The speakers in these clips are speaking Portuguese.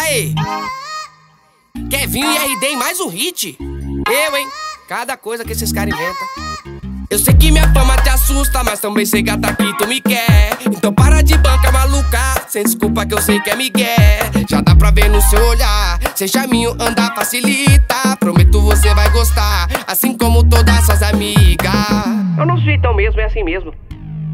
aí? Kevinho e RD mais um hit? Eu, hein? Cada coisa que esses caras inventam. Eu sei que minha fama te assusta, mas também sei gata que tu me quer. Então para de banca maluca, sem desculpa que eu sei que é migué. Já dá pra ver no seu olhar, sem charminho andar facilita. Prometo você vai gostar, assim como todas suas amigas. Eu não sou então mesmo, é assim mesmo.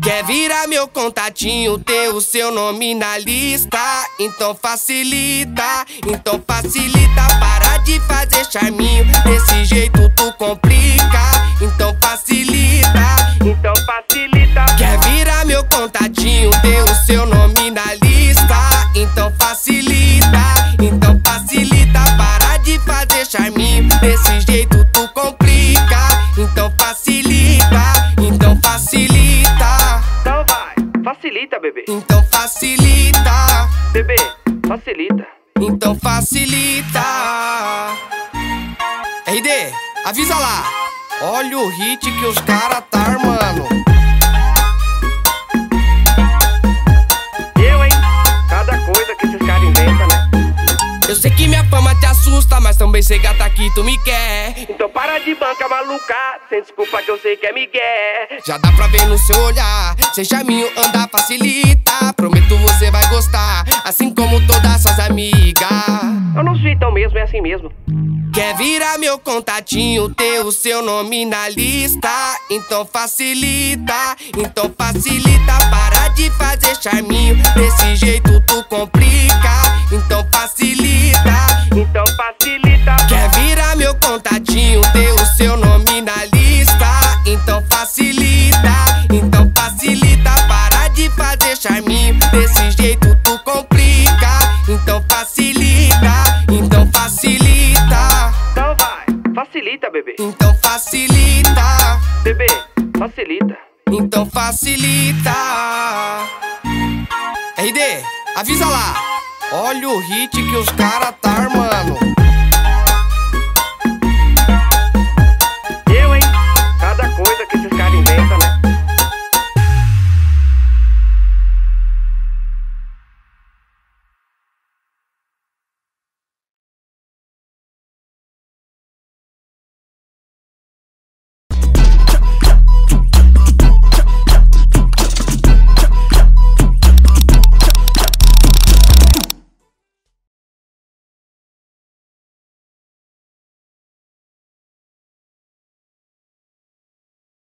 Quer virar meu contatinho, ter o seu nome na lista? Então facilita, então facilita. Para de fazer charminho, desse jeito tu complica. Então facilita, Então facilita. Quer virar meu contatinho, ter o seu nome na lista? Então facilita, então facilita. Para de fazer charminho, desse jeito facilita, bebê. Então facilita, Bebê, facilita. então facilita. RD, avisa lá. Olha o hit que os cara tá armando. Sei que minha fama te assusta, mas também sei gata que tu me quer. Então para de banca maluca, sem desculpa que eu sei que é migué. Já dá pra ver no seu olhar, sem charminho andar facilita. Prometo você vai gostar, assim como todas suas amigas. Eu não sou então mesmo, é assim mesmo. Quer virar meu contatinho, ter o seu nome na lista? Então facilita, então facilita. Para de fazer charminho, desse jeito tu complica. Então facilita, charminho, desse jeito tu complica. Então facilita, então facilita, Então vai, facilita, bebê. então facilita, Bebê, facilita. então facilita. RD, avisa lá. Olha o hit que os cara tá armando.